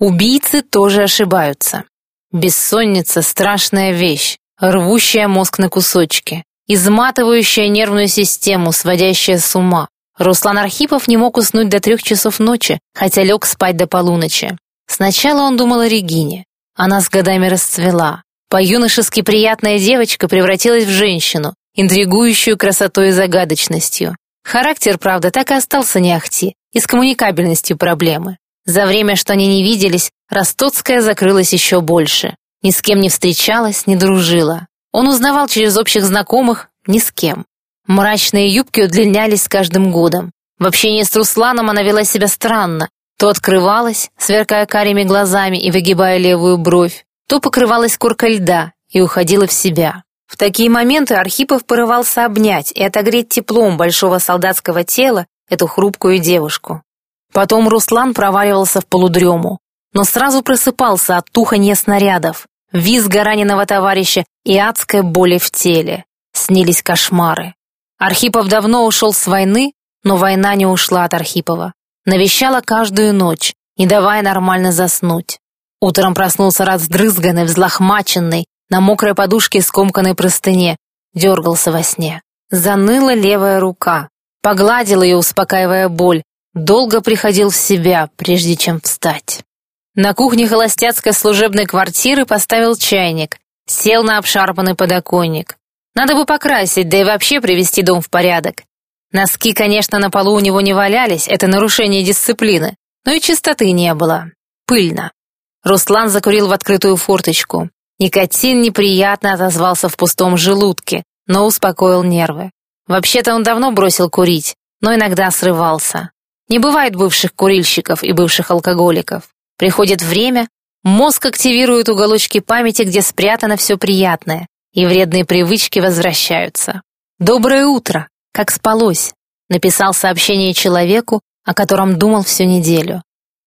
Убийцы тоже ошибаются. Бессонница – страшная вещь, рвущая мозг на кусочки, изматывающая нервную систему, сводящая с ума. Руслан Архипов не мог уснуть до трех часов ночи, хотя лег спать до полуночи. Сначала он думал о Регине. Она с годами расцвела. По-юношески приятная девочка превратилась в женщину, интригующую красотой и загадочностью. Характер, правда, так и остался не ахти, и с коммуникабельностью проблемы. За время, что они не виделись, Ростоцкая закрылась еще больше. Ни с кем не встречалась, не дружила. Он узнавал через общих знакомых ни с кем. Мрачные юбки удлинялись с каждым годом. В общении с Русланом она вела себя странно. То открывалась, сверкая карими глазами и выгибая левую бровь, то покрывалась коркой льда и уходила в себя. В такие моменты Архипов порывался обнять и отогреть теплом большого солдатского тела эту хрупкую девушку. Потом Руслан проваливался в полудрему, но сразу просыпался от туханья снарядов, визга раненого товарища и адской боли в теле. Снились кошмары. Архипов давно ушел с войны, но война не ушла от Архипова. Навещала каждую ночь, не давая нормально заснуть. Утром проснулся раздрызганный, взлохмаченный, на мокрой подушке скомканной простыне, дергался во сне. Заныла левая рука. Погладил ее, успокаивая боль. Долго приходил в себя, прежде чем встать. На кухне холостяцкой служебной квартиры поставил чайник, сел на обшарпанный подоконник. Надо бы покрасить, да и вообще привести дом в порядок. Носки, конечно, на полу у него не валялись, это нарушение дисциплины, но и чистоты не было. Пыльно. Руслан закурил в открытую форточку. Никотин неприятно отозвался в пустом желудке, но успокоил нервы. Вообще-то он давно бросил курить, но иногда срывался. Не бывает бывших курильщиков и бывших алкоголиков. Приходит время, мозг активирует уголочки памяти, где спрятано все приятное, и вредные привычки возвращаются. «Доброе утро! Как спалось?» Написал сообщение человеку, о котором думал всю неделю.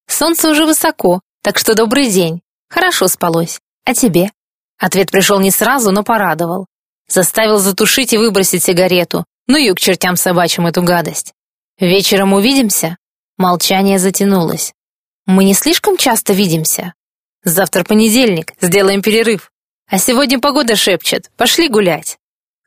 «Солнце уже высоко, так что добрый день. Хорошо спалось. А тебе?» Ответ пришел не сразу, но порадовал. Заставил затушить и выбросить сигарету. Ну и к чертям собачьим эту гадость. Вечером увидимся? Молчание затянулось. Мы не слишком часто видимся. Завтра понедельник, сделаем перерыв. А сегодня погода шепчет, пошли гулять.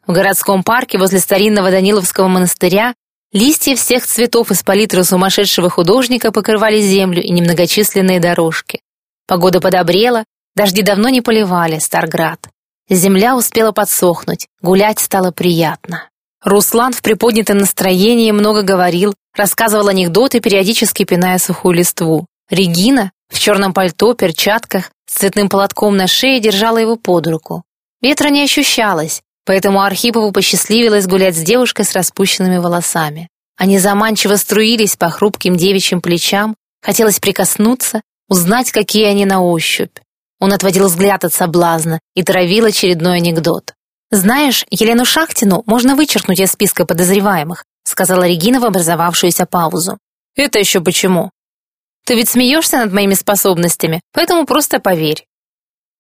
В городском парке возле старинного Даниловского монастыря листья всех цветов из палитры сумасшедшего художника покрывали землю и немногочисленные дорожки. Погода подобрела, Дожди давно не поливали Старград. Земля успела подсохнуть, гулять стало приятно. Руслан в приподнятом настроении много говорил, рассказывал анекдоты, периодически пиная сухую листву. Регина в черном пальто, перчатках, с цветным полотком на шее держала его под руку. Ветра не ощущалось, поэтому Архипову посчастливилось гулять с девушкой с распущенными волосами. Они заманчиво струились по хрупким девичьим плечам, хотелось прикоснуться, узнать, какие они на ощупь. Он отводил взгляд от соблазна и травил очередной анекдот. «Знаешь, Елену Шахтину можно вычеркнуть из списка подозреваемых», сказала Регина в образовавшуюся паузу. «Это еще почему?» «Ты ведь смеешься над моими способностями, поэтому просто поверь».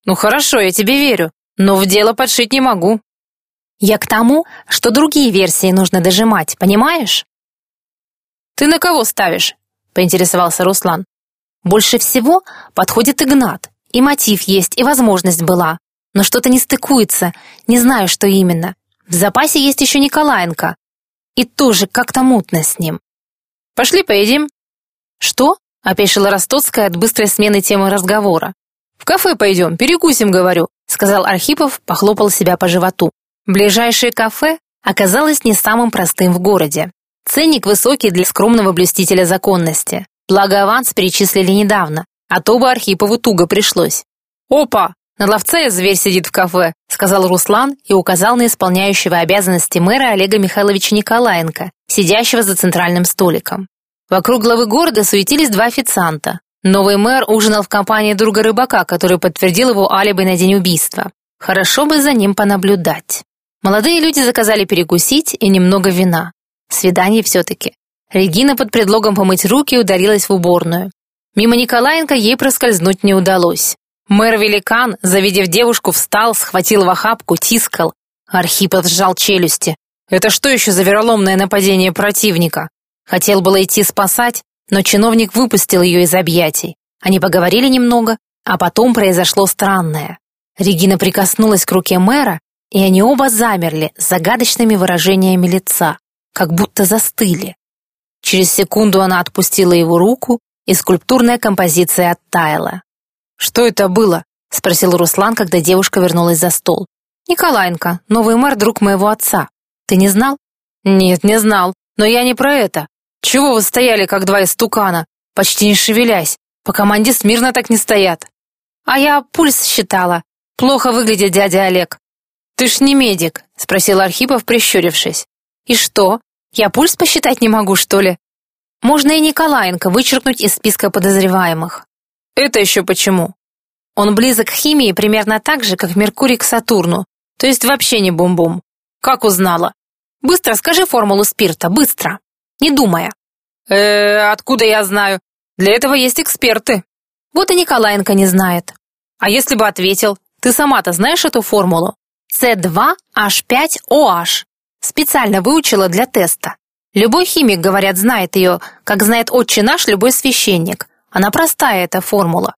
«Ну хорошо, я тебе верю, но в дело подшить не могу». «Я к тому, что другие версии нужно дожимать, понимаешь?» «Ты на кого ставишь?» — поинтересовался Руслан. «Больше всего подходит Игнат. И мотив есть, и возможность была. Но что-то не стыкуется, не знаю, что именно. В запасе есть еще Николаенко. И тоже как-то мутно с ним. «Пошли поедим». «Что?» — опешила Ростоцкая от быстрой смены темы разговора. «В кафе пойдем, перекусим, говорю», — сказал Архипов, похлопал себя по животу. Ближайшее кафе оказалось не самым простым в городе. Ценник высокий для скромного блюстителя законности. Благо аванс перечислили недавно, а то бы Архипову туго пришлось. «Опа! На ловце зверь сидит в кафе», сказал Руслан и указал на исполняющего обязанности мэра Олега Михайловича Николаенко, сидящего за центральным столиком. Вокруг главы города суетились два официанта. Новый мэр ужинал в компании друга рыбака, который подтвердил его алиби на день убийства. Хорошо бы за ним понаблюдать. Молодые люди заказали перекусить и немного вина. Свидание все-таки. Регина под предлогом помыть руки ударилась в уборную. Мимо Николаенко ей проскользнуть не удалось. Мэр-великан, завидев девушку, встал, схватил в охапку, тискал. Архипов сжал челюсти. Это что еще за вероломное нападение противника? Хотел было идти спасать, но чиновник выпустил ее из объятий. Они поговорили немного, а потом произошло странное. Регина прикоснулась к руке мэра, и они оба замерли с загадочными выражениями лица, как будто застыли. Через секунду она отпустила его руку, и скульптурная композиция оттаяла. «Что это было?» — спросил Руслан, когда девушка вернулась за стол. «Николаенко, новый мэр — друг моего отца. Ты не знал?» «Нет, не знал. Но я не про это. Чего вы стояли, как два истукана, почти не шевелясь? По команде смирно так не стоят». «А я пульс считала. Плохо выглядит дядя Олег». «Ты ж не медик?» — спросил Архипов, прищурившись. «И что? Я пульс посчитать не могу, что ли?» Можно и Николаенко вычеркнуть из списка подозреваемых. Это еще почему? Он близок к химии примерно так же, как Меркурий к Сатурну, то есть вообще не бум-бум. Как узнала? Быстро скажи формулу спирта, быстро. Не думая. э откуда я знаю? Для этого есть эксперты. Вот и Николаенко не знает. А если бы ответил, ты сама-то знаешь эту формулу? С2H5OH. Специально выучила для теста. Любой химик, говорят, знает ее, как знает отче наш любой священник. Она простая, эта формула.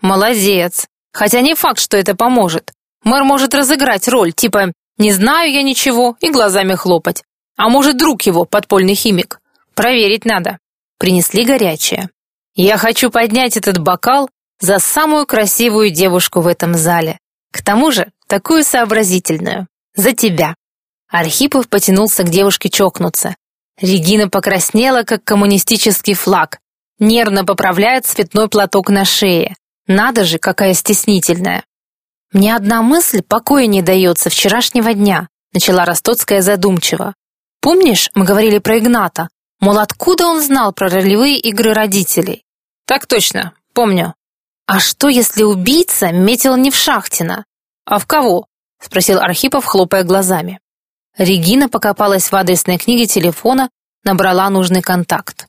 Молодец. Хотя не факт, что это поможет. Мэр может разыграть роль, типа «не знаю я ничего» и глазами хлопать. А может, друг его, подпольный химик. Проверить надо. Принесли горячее. Я хочу поднять этот бокал за самую красивую девушку в этом зале. К тому же, такую сообразительную. За тебя. Архипов потянулся к девушке чокнуться. Регина покраснела, как коммунистический флаг. Нервно поправляет цветной платок на шее. Надо же, какая стеснительная. Мне одна мысль покоя не дается вчерашнего дня, начала Ростоцкая задумчиво. Помнишь, мы говорили про Игната? Мол, откуда он знал про ролевые игры родителей? Так точно, помню. А что, если убийца метил не в Шахтина? А в кого? Спросил Архипов, хлопая глазами. Регина покопалась в адресной книге телефона, набрала нужный контакт.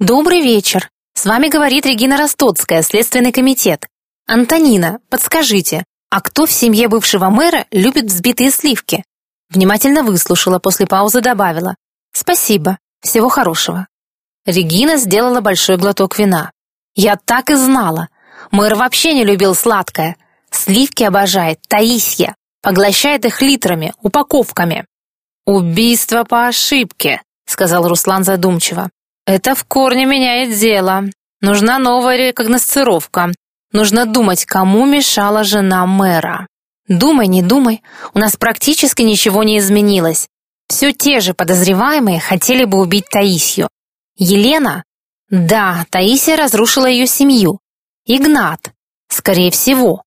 «Добрый вечер. С вами говорит Регина Ростоцкая, Следственный комитет. Антонина, подскажите, а кто в семье бывшего мэра любит взбитые сливки?» Внимательно выслушала, после паузы добавила. «Спасибо. Всего хорошего». Регина сделала большой глоток вина. «Я так и знала. Мэр вообще не любил сладкое. Сливки обожает Таисия. Поглощает их литрами, упаковками. «Убийство по ошибке», — сказал Руслан задумчиво. «Это в корне меняет дело. Нужна новая рекогносцировка. Нужно думать, кому мешала жена мэра. Думай, не думай, у нас практически ничего не изменилось. Все те же подозреваемые хотели бы убить Таисию. Елена? Да, Таисия разрушила ее семью. Игнат? Скорее всего.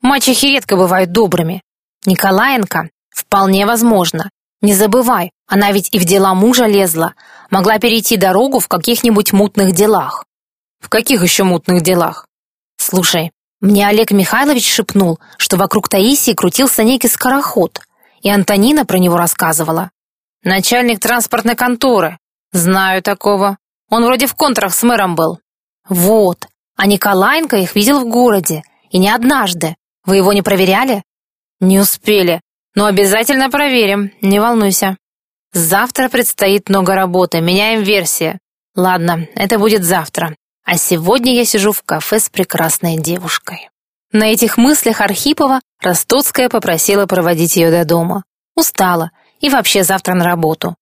Мачехи редко бывают добрыми. Николаенко? Вполне возможно. Не забывай, она ведь и в дела мужа лезла, могла перейти дорогу в каких-нибудь мутных делах. В каких еще мутных делах? Слушай, мне Олег Михайлович шепнул, что вокруг Таисии крутился некий скороход, и Антонина про него рассказывала. Начальник транспортной конторы. Знаю такого. Он вроде в контрах с мэром был. Вот. А Николаенко их видел в городе. И не однажды. Вы его не проверяли? Не успели. Но обязательно проверим, не волнуйся. Завтра предстоит много работы, меняем версии. Ладно, это будет завтра. А сегодня я сижу в кафе с прекрасной девушкой. На этих мыслях Архипова Ростоцкая попросила проводить ее до дома. Устала и вообще завтра на работу.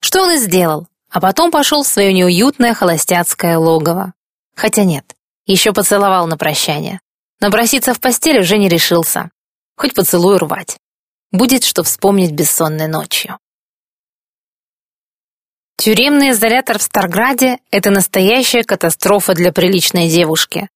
Что он и сделал, а потом пошел в свое неуютное холостяцкое логово. Хотя нет, еще поцеловал на прощание. Но проситься в постель уже не решился. Хоть поцелуй рвать. Будет что вспомнить бессонной ночью. Тюремный изолятор в Старграде – это настоящая катастрофа для приличной девушки.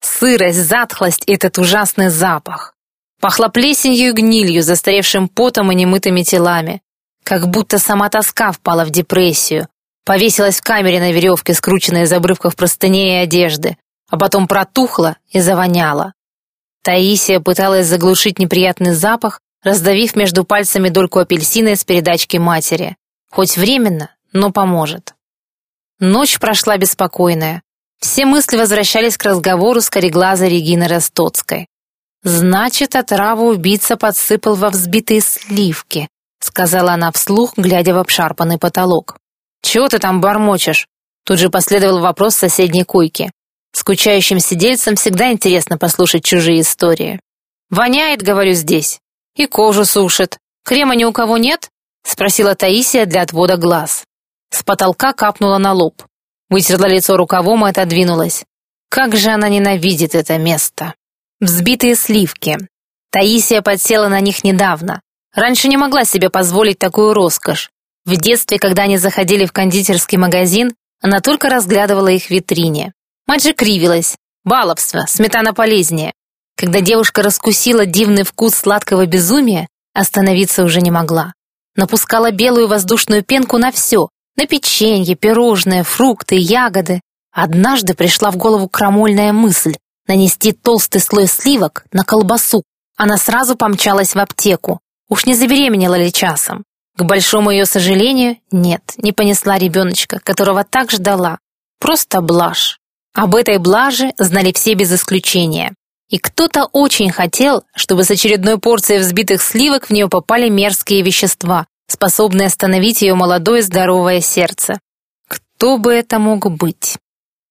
Сырость, затхлость и этот ужасный запах. Пахло плесенью и гнилью, застаревшим потом и немытыми телами. Как будто сама тоска впала в депрессию. Повесилась в камере на веревке, скрученной из обрывков простыней и одежды, а потом протухла и завоняла. Таисия пыталась заглушить неприятный запах, раздавив между пальцами дольку апельсина из передачки матери. Хоть временно, но поможет. Ночь прошла беспокойная. Все мысли возвращались к разговору с кореглазой Региной Ростоцкой. «Значит, отраву убийца подсыпал во взбитые сливки», сказала она вслух, глядя в обшарпанный потолок. «Чего ты там бормочешь?» Тут же последовал вопрос соседней койки. Скучающим сидельцам всегда интересно послушать чужие истории. «Воняет, говорю, здесь. И кожу сушит. Крема ни у кого нет?» — спросила Таисия для отвода глаз. С потолка капнула на лоб. Вытерла лицо рукавом и отодвинулась. Как же она ненавидит это место. Взбитые сливки. Таисия подсела на них недавно. Раньше не могла себе позволить такую роскошь. В детстве, когда они заходили в кондитерский магазин, она только разглядывала их в витрине. Мать же кривилась. Баловство, сметана полезнее. Когда девушка раскусила дивный вкус сладкого безумия, остановиться уже не могла. Напускала белую воздушную пенку на все. На печенье, пирожные, фрукты, ягоды. Однажды пришла в голову крамольная мысль нанести толстый слой сливок на колбасу. Она сразу помчалась в аптеку. Уж не забеременела ли часом? К большому ее сожалению, нет, не понесла ребеночка, которого так ждала. Просто блажь. Об этой блаже знали все без исключения. И кто-то очень хотел, чтобы с очередной порцией взбитых сливок в нее попали мерзкие вещества, способные остановить ее молодое здоровое сердце. Кто бы это мог быть?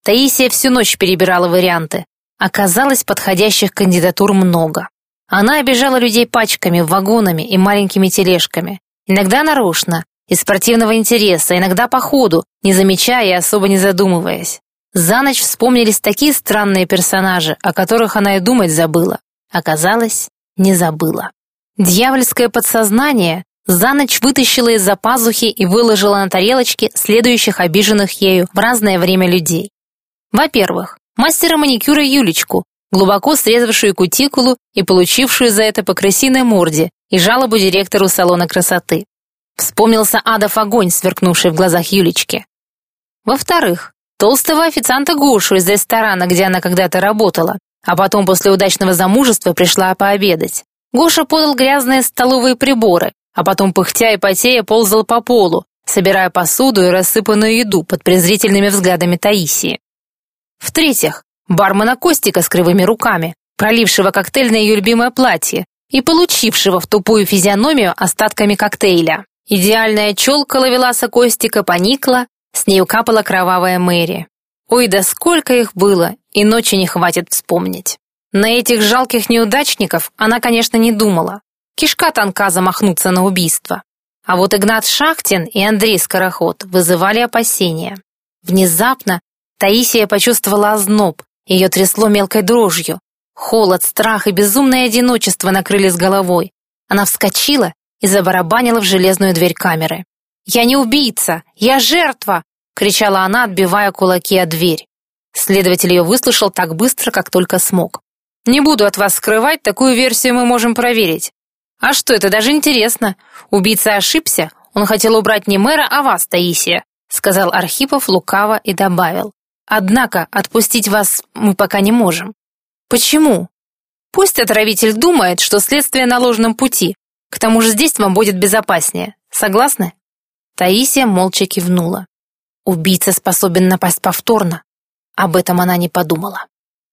Таисия всю ночь перебирала варианты. Оказалось, подходящих кандидатур много. Она обижала людей пачками, вагонами и маленькими тележками. Иногда нарочно, из спортивного интереса, иногда по ходу, не замечая и особо не задумываясь. За ночь вспомнились такие странные персонажи, о которых она и думать забыла. Оказалось, не забыла. Дьявольское подсознание за ночь вытащило из-за пазухи и выложило на тарелочке следующих обиженных ею в разное время людей. Во-первых, мастера маникюра Юлечку, глубоко срезавшую кутикулу и получившую за это по крысиной морде и жалобу директору салона красоты. Вспомнился адов огонь, сверкнувший в глазах Юлечки. Во-вторых, толстого официанта Гошу из ресторана, где она когда-то работала, а потом после удачного замужества пришла пообедать. Гоша подал грязные столовые приборы, а потом пыхтя и потея ползал по полу, собирая посуду и рассыпанную еду под презрительными взглядами Таисии. В-третьих, бармена Костика с кривыми руками, пролившего коктейль на ее любимое платье, и получившего в тупую физиономию остатками коктейля. Идеальная челка ловеласа Костика поникла, с нею капала кровавая Мэри. Ой, да сколько их было, и ночи не хватит вспомнить. На этих жалких неудачников она, конечно, не думала. Кишка тонка замахнуться на убийство. А вот Игнат Шахтин и Андрей Скороход вызывали опасения. Внезапно Таисия почувствовала озноб, ее трясло мелкой дрожью. Холод, страх и безумное одиночество накрыли с головой. Она вскочила и забарабанила в железную дверь камеры. «Я не убийца! Я жертва!» — кричала она, отбивая кулаки от дверь. Следователь ее выслушал так быстро, как только смог. «Не буду от вас скрывать, такую версию мы можем проверить. А что, это даже интересно. Убийца ошибся, он хотел убрать не мэра, а вас, Таисия», сказал Архипов лукаво и добавил. «Однако отпустить вас мы пока не можем. Почему? Пусть отравитель думает, что следствие на ложном пути. К тому же здесь вам будет безопаснее. Согласны? Таисия молча кивнула. Убийца способен напасть повторно. Об этом она не подумала.